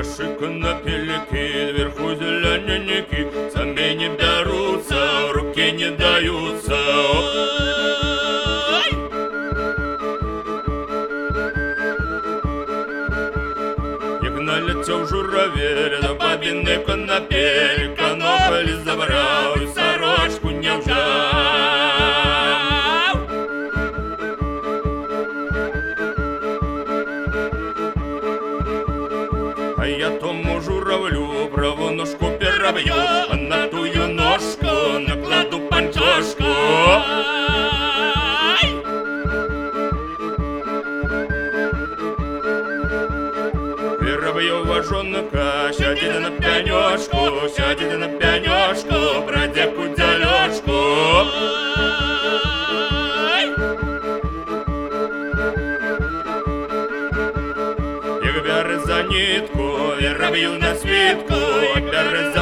Прошибка на пелике, вверху зелененький, Сами не берутся, руки не даются. Ой! Як налетел журавель на бабины конопель, конопель, А я тому журавлю праву ножку переб'ю, а на тую ножку накладу панчошку. Переб'ю важонка, сядете на пянешку, сядете на. Як бере за нитку, віра б'ю на світку, як бере